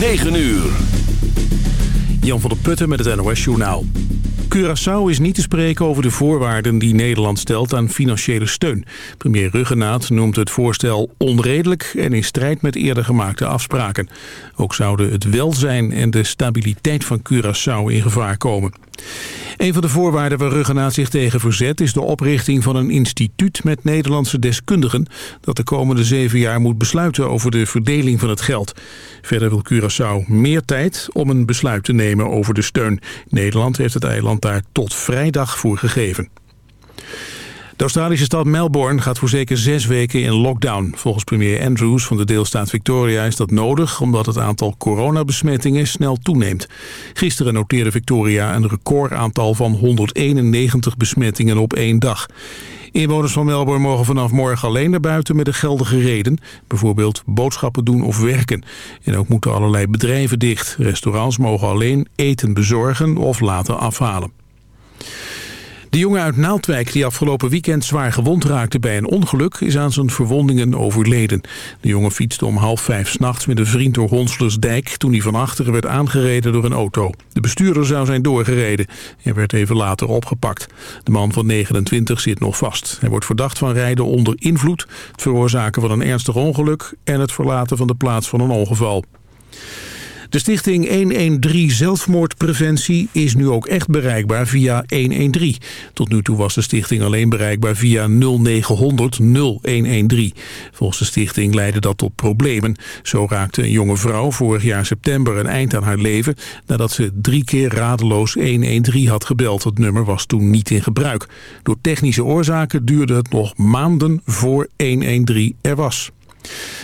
9 uur. Jan van der Putten met het NOS Journaal. Curaçao is niet te spreken over de voorwaarden die Nederland stelt aan financiële steun. Premier Ruggenaat noemt het voorstel onredelijk en in strijd met eerder gemaakte afspraken. Ook zouden het welzijn en de stabiliteit van Curaçao in gevaar komen. Een van de voorwaarden waar Ruggenaat zich tegen verzet... is de oprichting van een instituut met Nederlandse deskundigen... dat de komende zeven jaar moet besluiten over de verdeling van het geld. Verder wil Curaçao meer tijd om een besluit te nemen over de steun. Nederland heeft het eiland daar tot vrijdag voor gegeven. De Australische stad Melbourne gaat voor zeker zes weken in lockdown. Volgens premier Andrews van de deelstaat Victoria is dat nodig... omdat het aantal coronabesmettingen snel toeneemt. Gisteren noteerde Victoria een recordaantal van 191 besmettingen op één dag. Inwoners van Melbourne mogen vanaf morgen alleen naar buiten met een geldige reden. Bijvoorbeeld boodschappen doen of werken. En ook moeten allerlei bedrijven dicht. Restaurants mogen alleen eten bezorgen of laten afhalen. De jongen uit Naaldwijk die afgelopen weekend zwaar gewond raakte bij een ongeluk is aan zijn verwondingen overleden. De jongen fietste om half vijf s'nachts met een vriend door Honslersdijk toen hij van achteren werd aangereden door een auto. De bestuurder zou zijn doorgereden en werd even later opgepakt. De man van 29 zit nog vast. Hij wordt verdacht van rijden onder invloed, het veroorzaken van een ernstig ongeluk en het verlaten van de plaats van een ongeval. De stichting 113 Zelfmoordpreventie is nu ook echt bereikbaar via 113. Tot nu toe was de stichting alleen bereikbaar via 0900 0113. Volgens de stichting leidde dat tot problemen. Zo raakte een jonge vrouw vorig jaar september een eind aan haar leven... nadat ze drie keer radeloos 113 had gebeld. Het nummer was toen niet in gebruik. Door technische oorzaken duurde het nog maanden voor 113 er was.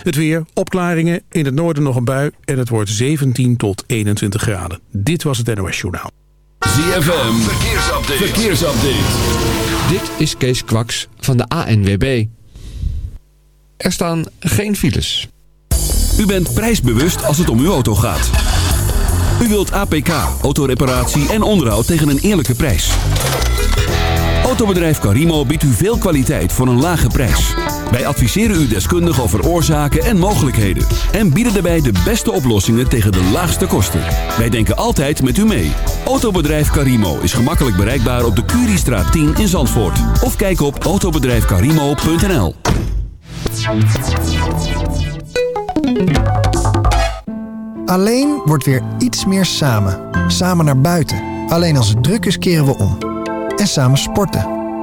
Het weer, opklaringen, in het noorden nog een bui en het wordt 17 tot 21 graden. Dit was het NOS Journaal. ZFM, verkeersupdate. verkeersupdate. Dit is Kees Kwaks van de ANWB. Er staan geen files. U bent prijsbewust als het om uw auto gaat. U wilt APK, autoreparatie en onderhoud tegen een eerlijke prijs. Autobedrijf Carimo biedt u veel kwaliteit voor een lage prijs. Wij adviseren u deskundig over oorzaken en mogelijkheden. En bieden daarbij de beste oplossingen tegen de laagste kosten. Wij denken altijd met u mee. Autobedrijf Carimo is gemakkelijk bereikbaar op de Curiestraat 10 in Zandvoort. Of kijk op autobedrijfcarimo.nl Alleen wordt weer iets meer samen. Samen naar buiten. Alleen als het druk is keren we om. En samen sporten.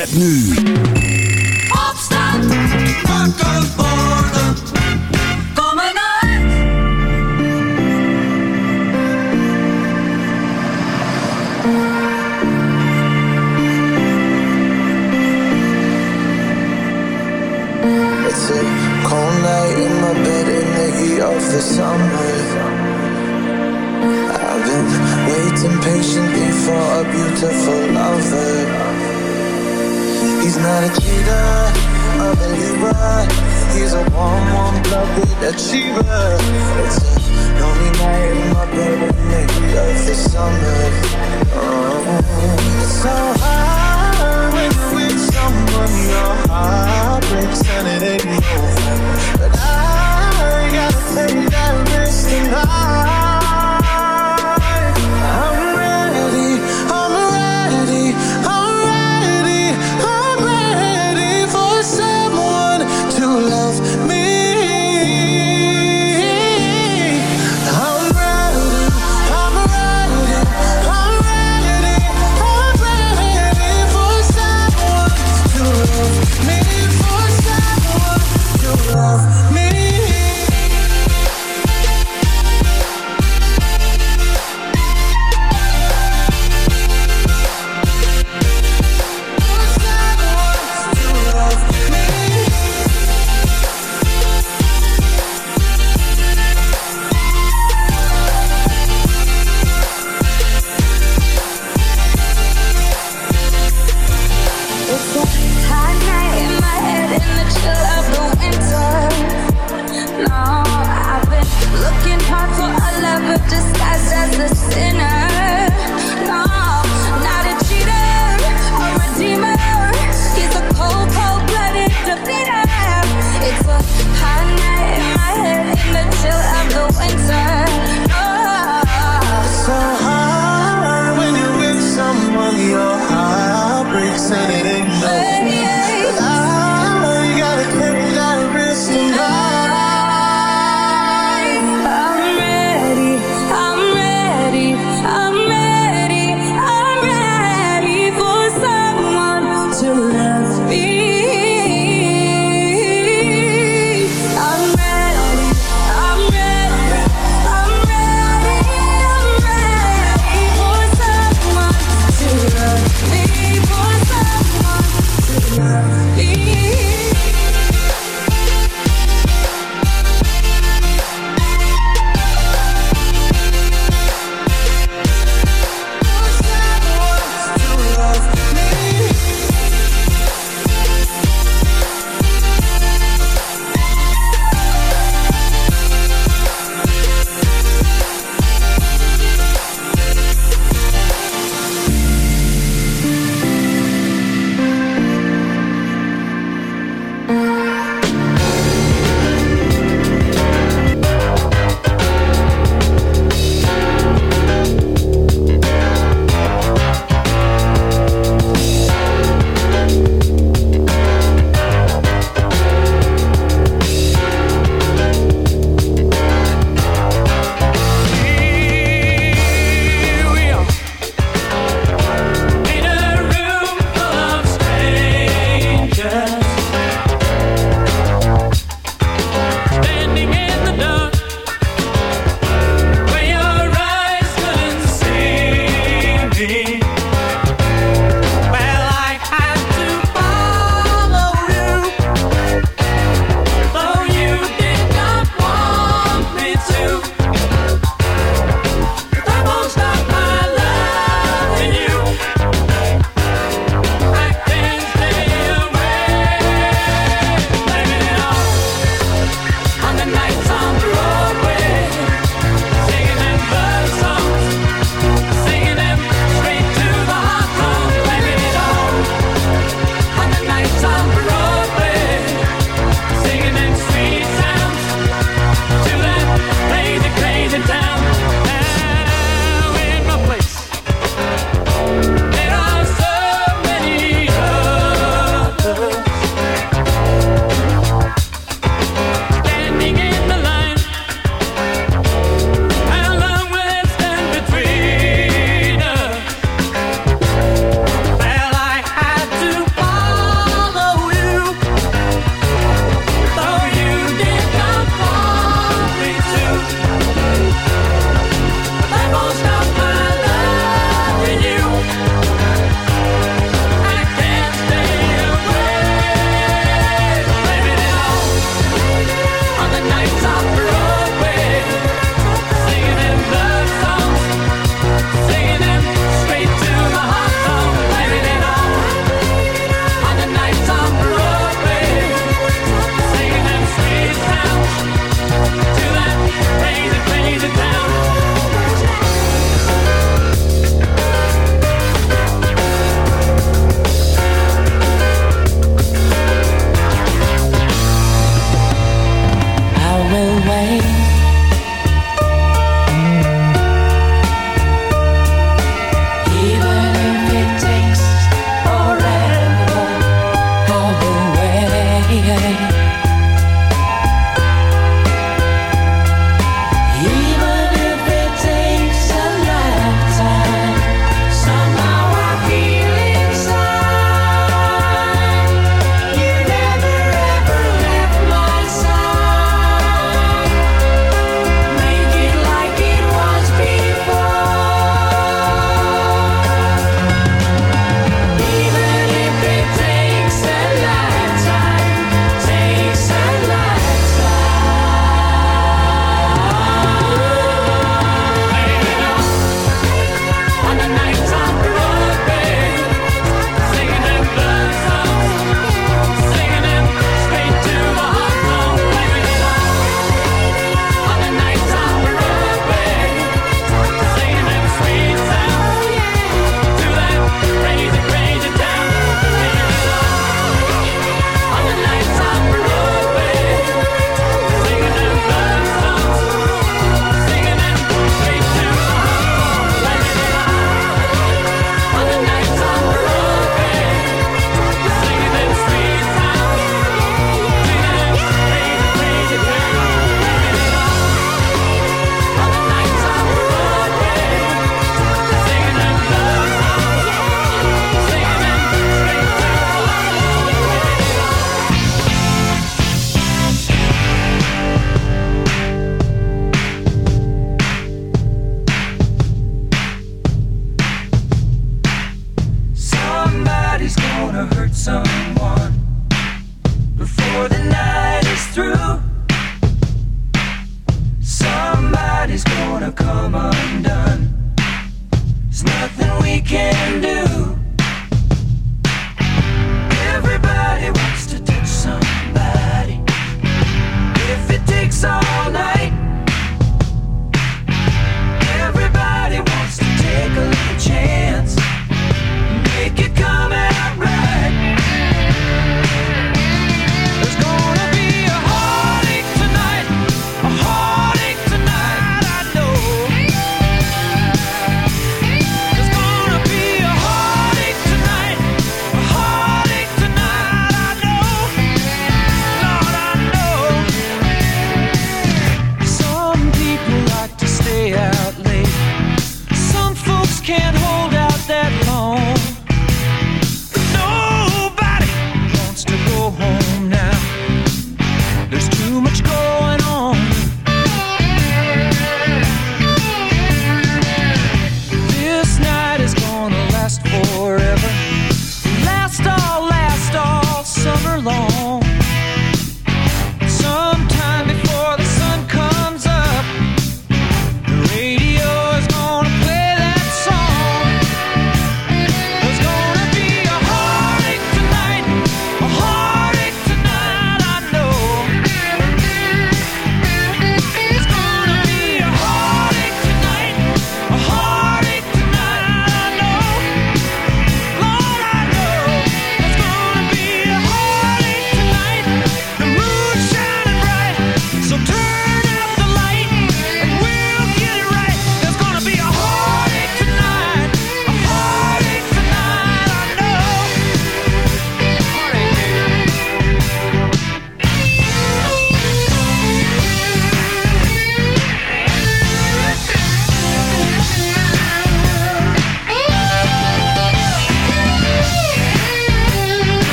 Met nu. Opstand. Wakker worden. Kom maar It's a cold night in my bed in the heat of the summer. I've been waiting patiently for a beautiful lover. He's not a cheater, a believer. He's a warm, warm blooded achiever. It's a lonely night in my bed the heat of the summer. Oh, it's so hard when you're with someone your heart breaks and it ain't over. But I gotta take that risk tonight. I'm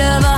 afraid of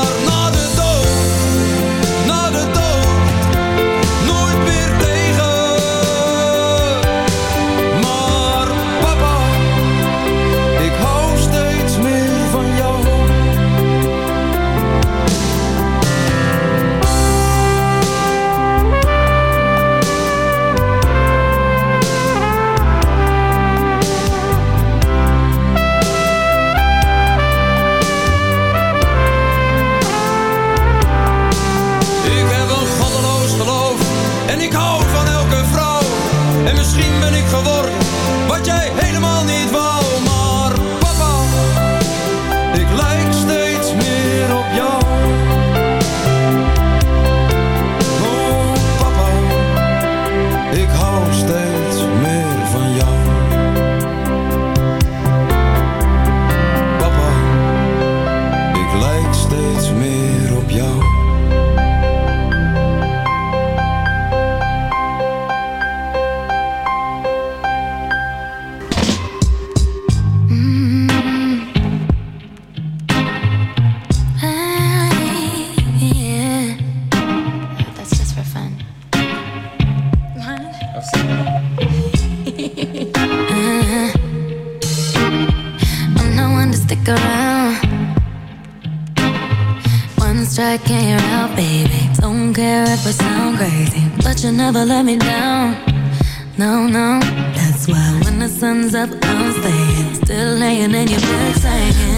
hands up, I'm staying. Still laying in your bed, saying.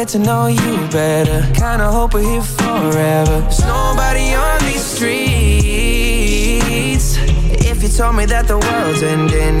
get to know you better. Kinda hope we're here forever. There's nobody on these streets. If you told me that the world's ending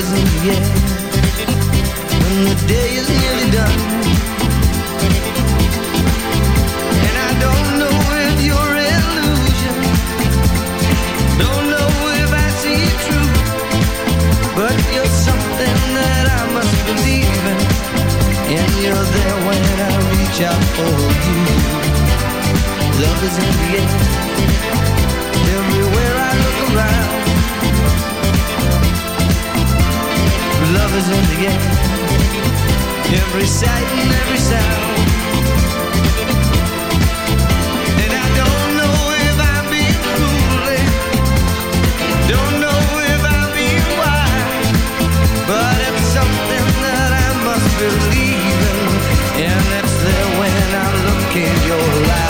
Is in the air when the day is nearly done. And I don't know if you're illusion, don't know if I see it true, but you're something that I must believe in, and you're there when I reach out for you. Love is in the air, everywhere I look around. Love is in the air every sight and every sound. And I don't know if I'm being foolish, don't know if I'm being wise, but it's something that I must believe in, and there when I look in your eyes.